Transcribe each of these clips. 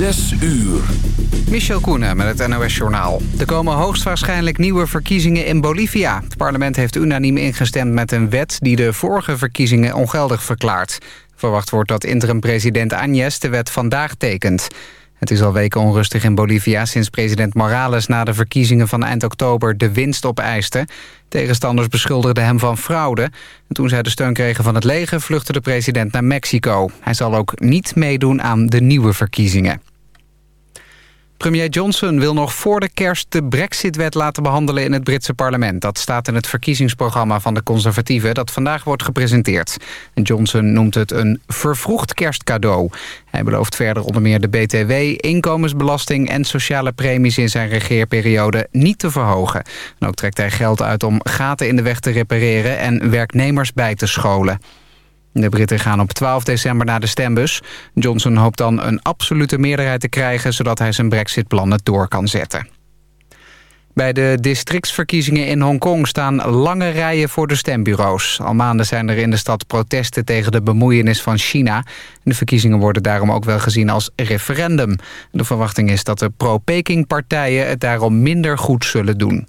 Zes uur. Michel Koenen met het NOS-journaal. Er komen hoogstwaarschijnlijk nieuwe verkiezingen in Bolivia. Het parlement heeft unaniem ingestemd met een wet... die de vorige verkiezingen ongeldig verklaart. Verwacht wordt dat interim-president Agnes de wet vandaag tekent. Het is al weken onrustig in Bolivia sinds president Morales... na de verkiezingen van eind oktober de winst opeiste. Tegenstanders beschuldigden hem van fraude. En toen zij de steun kregen van het leger... vluchtte de president naar Mexico. Hij zal ook niet meedoen aan de nieuwe verkiezingen. Premier Johnson wil nog voor de kerst de Brexit-wet laten behandelen in het Britse parlement. Dat staat in het verkiezingsprogramma van de conservatieven dat vandaag wordt gepresenteerd. Johnson noemt het een vervroegd kerstcadeau. Hij belooft verder onder meer de BTW, inkomensbelasting en sociale premies in zijn regeerperiode niet te verhogen. En ook trekt hij geld uit om gaten in de weg te repareren en werknemers bij te scholen. De Britten gaan op 12 december naar de stembus. Johnson hoopt dan een absolute meerderheid te krijgen... zodat hij zijn brexit-plannen door kan zetten. Bij de districtsverkiezingen in Hongkong staan lange rijen voor de stembureaus. Al maanden zijn er in de stad protesten tegen de bemoeienis van China. De verkiezingen worden daarom ook wel gezien als referendum. De verwachting is dat de pro-Peking-partijen het daarom minder goed zullen doen.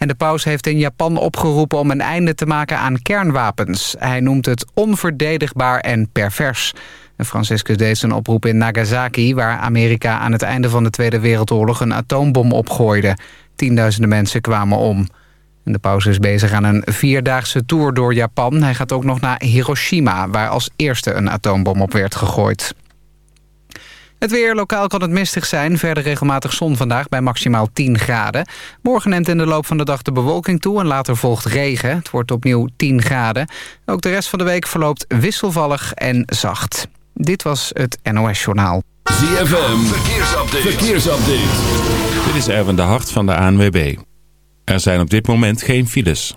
En de paus heeft in Japan opgeroepen om een einde te maken aan kernwapens. Hij noemt het onverdedigbaar en pervers. Franciscus deed zijn oproep in Nagasaki... waar Amerika aan het einde van de Tweede Wereldoorlog een atoombom opgooide. Tienduizenden mensen kwamen om. De paus is bezig aan een vierdaagse tour door Japan. Hij gaat ook nog naar Hiroshima, waar als eerste een atoombom op werd gegooid. Het weer, lokaal kan het mistig zijn. Verder regelmatig zon vandaag bij maximaal 10 graden. Morgen neemt in de loop van de dag de bewolking toe en later volgt regen. Het wordt opnieuw 10 graden. Ook de rest van de week verloopt wisselvallig en zacht. Dit was het NOS Journaal. ZFM, verkeersupdate. verkeersupdate. Dit is Erwin de Hart van de ANWB. Er zijn op dit moment geen files.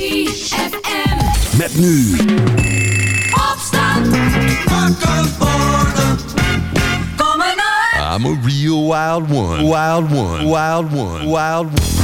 ZFM. Met nu. Opstand. Wakker worden. Kom eruit. I'm a real wild one. Wild one. Wild one. Wild one.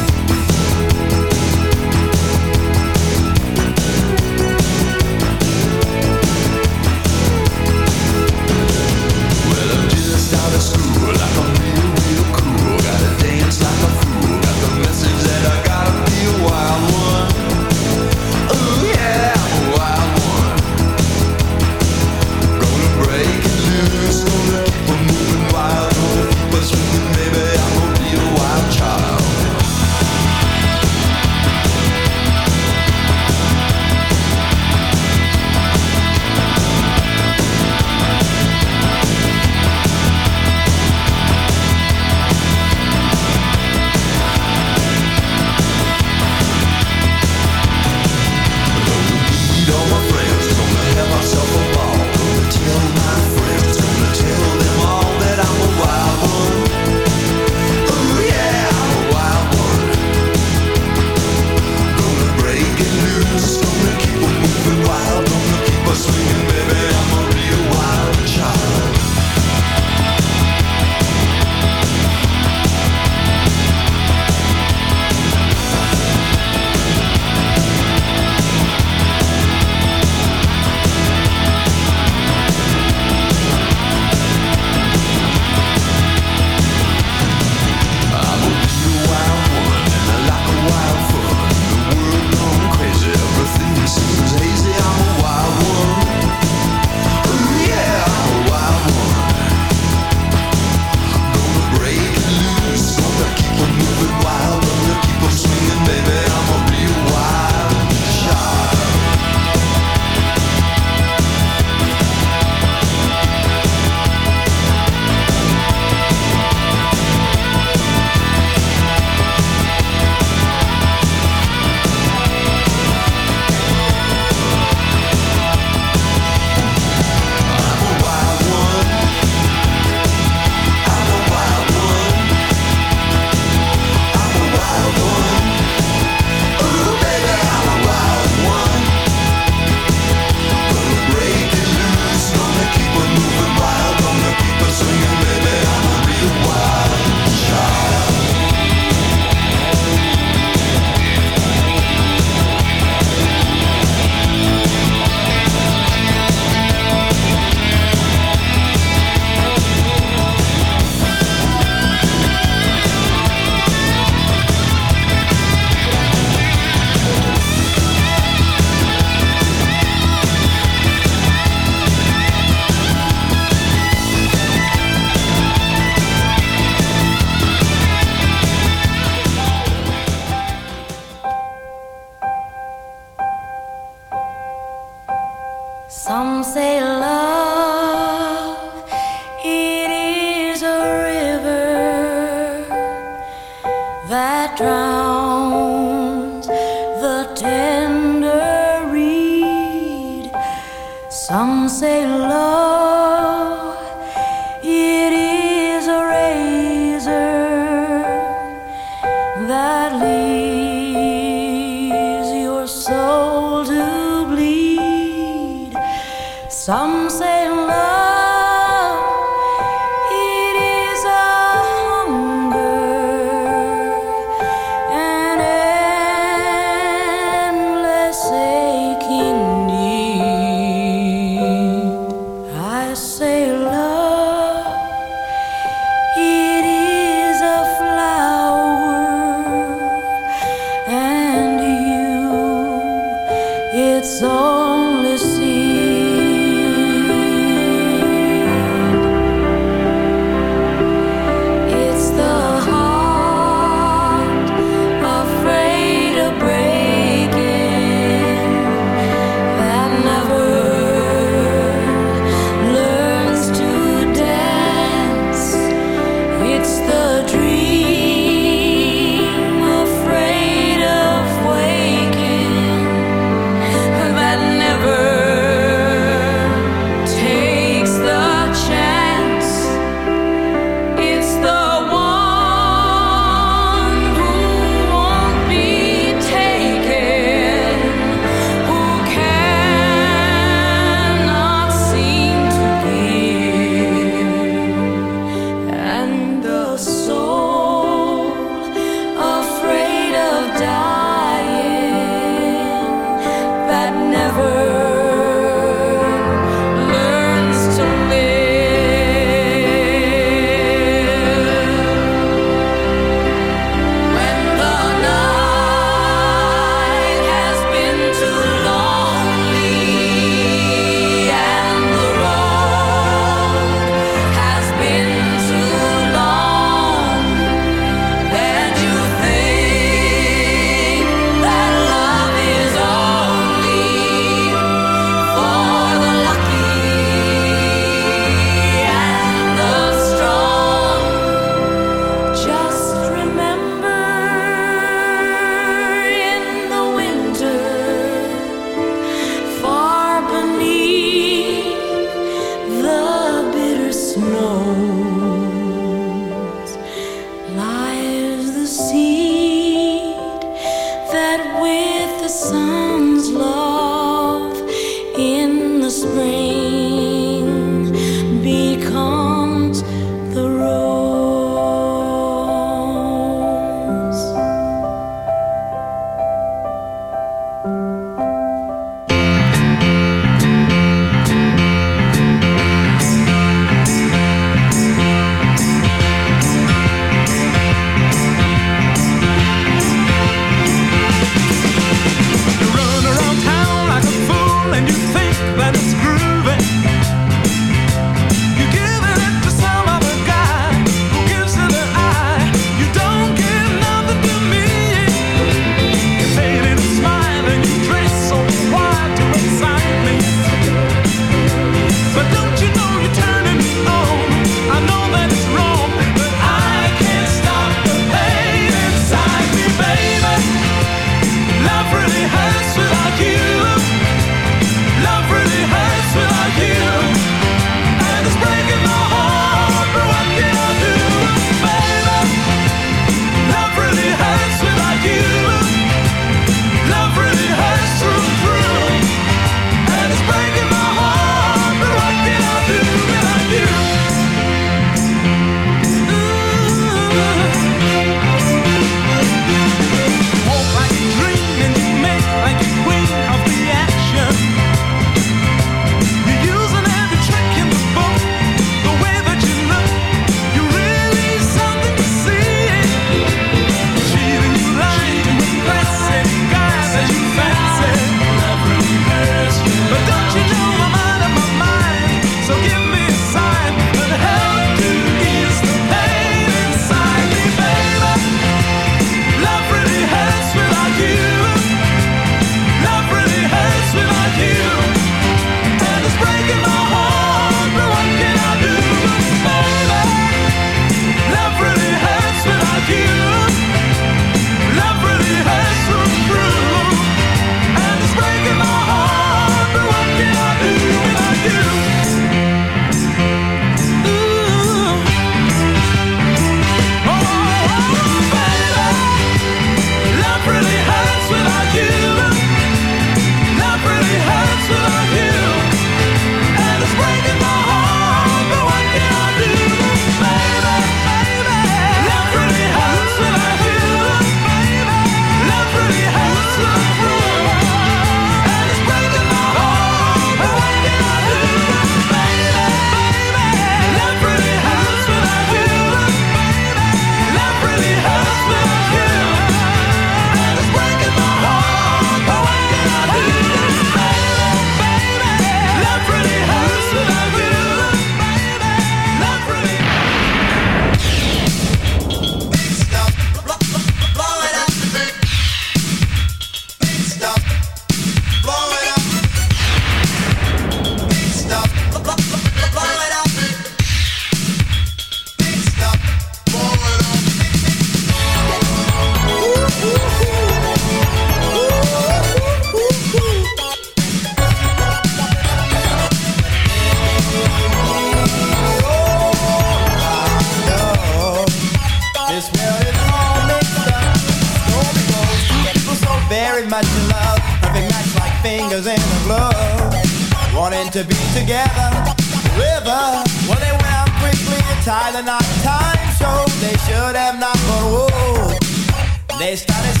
but I'm not gonna whoa. They started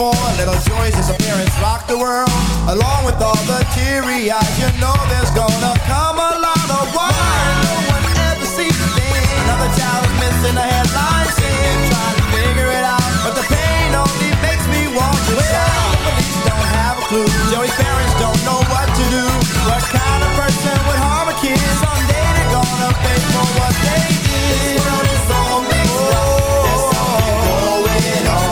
for little joys disappearance, rocked the world. Along with all the teary eyes, you know there's gonna come a lot of why no one ever sees a thing. Another child is missing a headline scene, trying to figure it out, but the pain only makes me want to shout. Police don't have a clue. Joey's parents don't know what to do. What kind of person would harm a kid? Someday they're gonna pay for what they did. This world is all mixed up. There's something going on.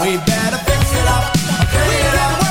We better fix it up, Fix it up.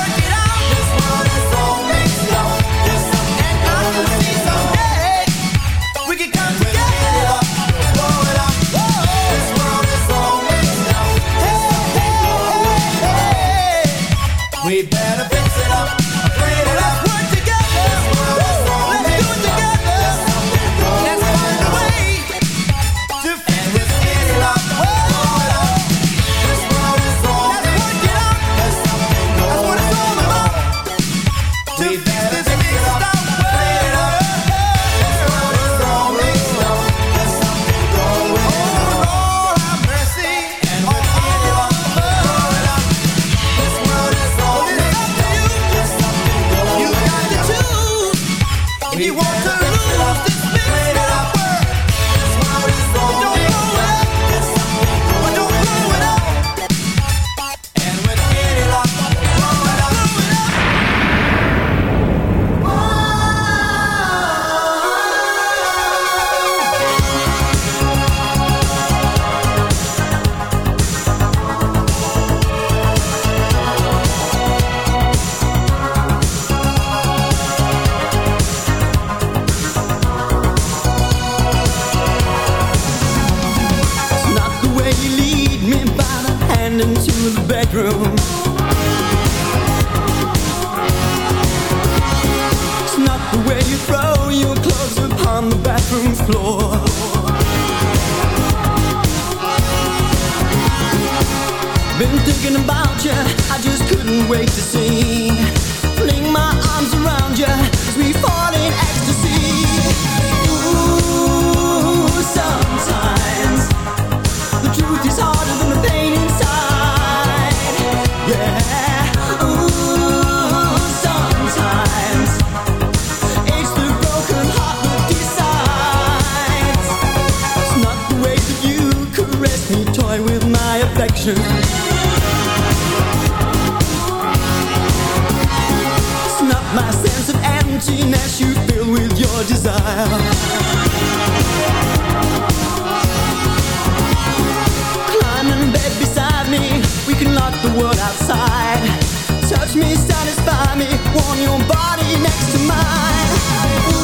Me, satisfy me, warm your body next to mine.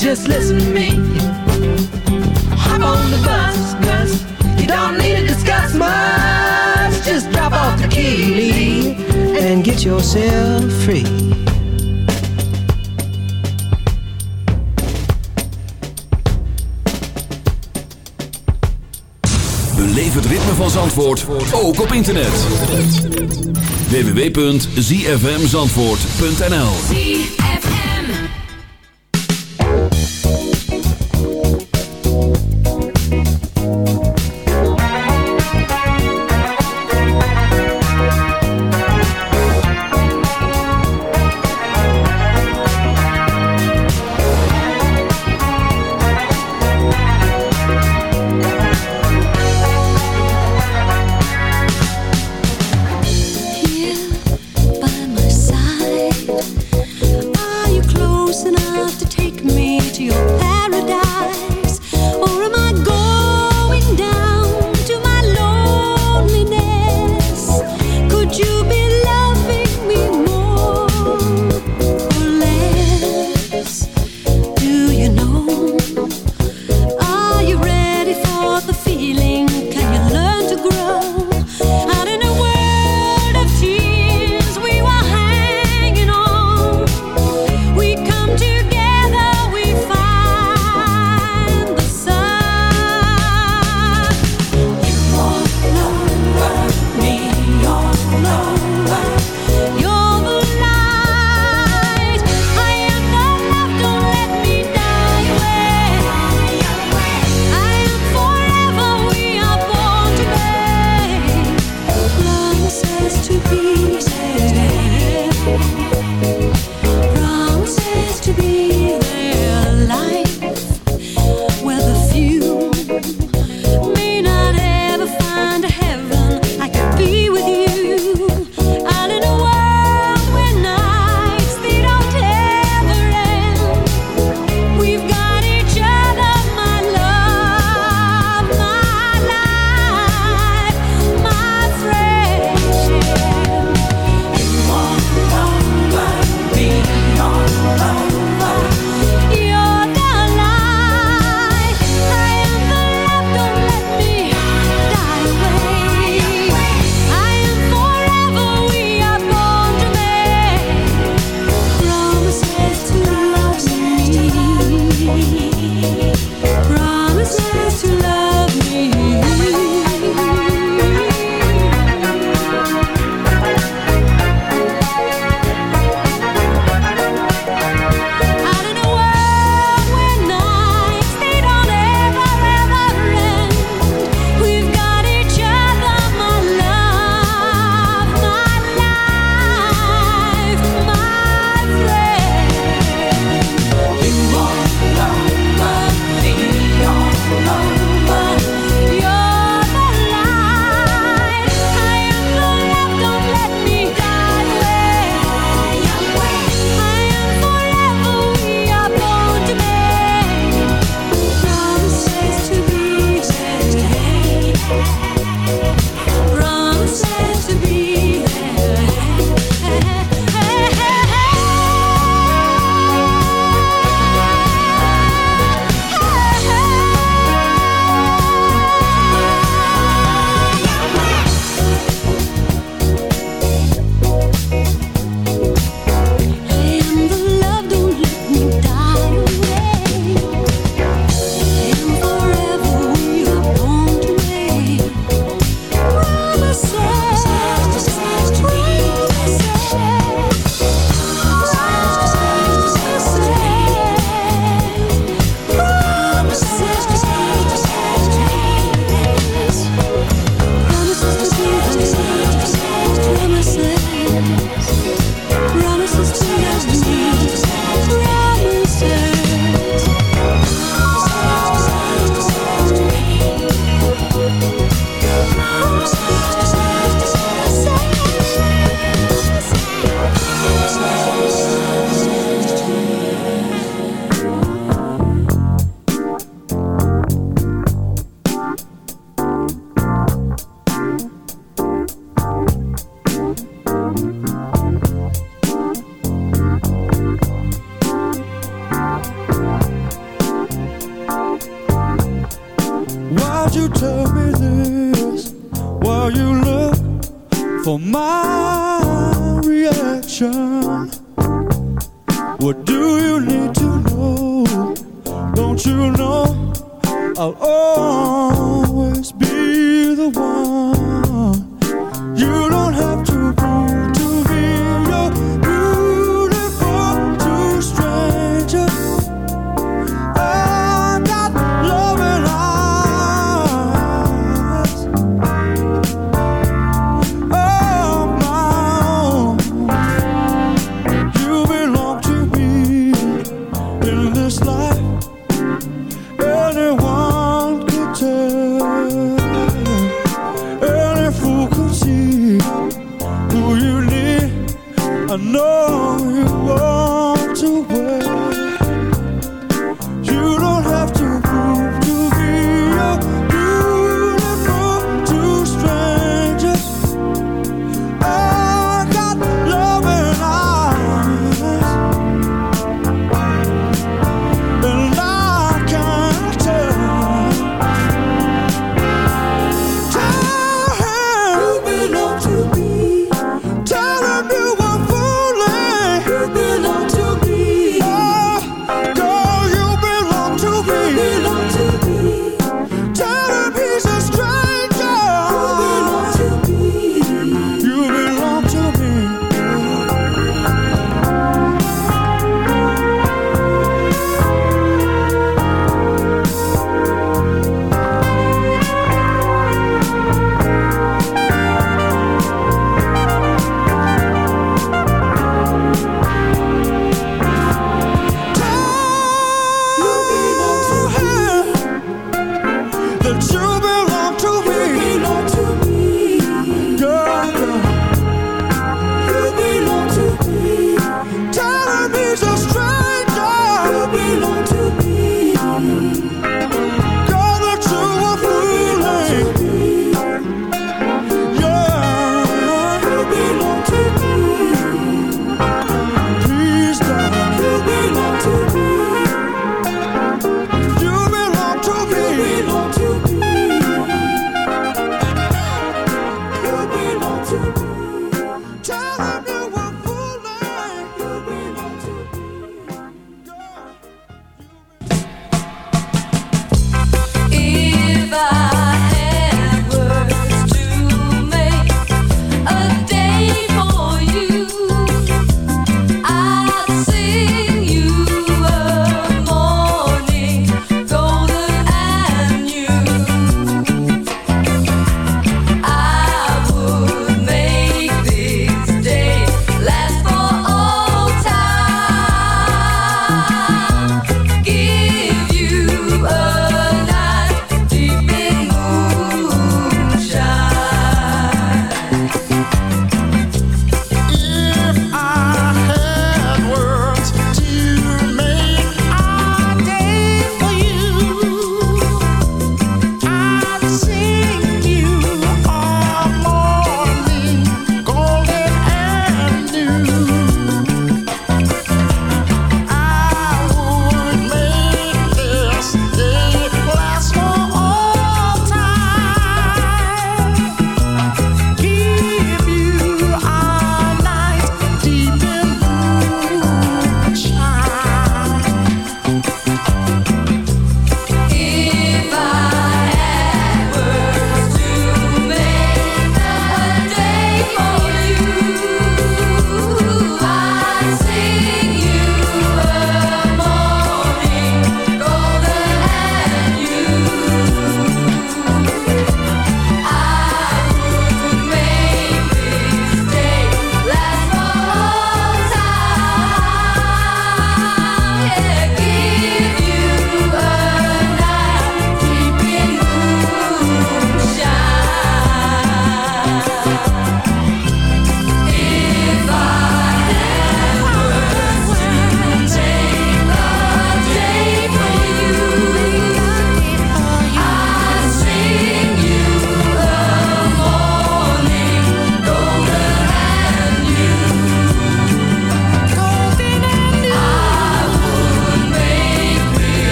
Just listen to me. Hop on the bus, Gus. You don't need to discuss much. Just drop off the key, and get yourself free. Beleef het ritme van Zandvoort ook op internet. www.zfmzandvoort.nl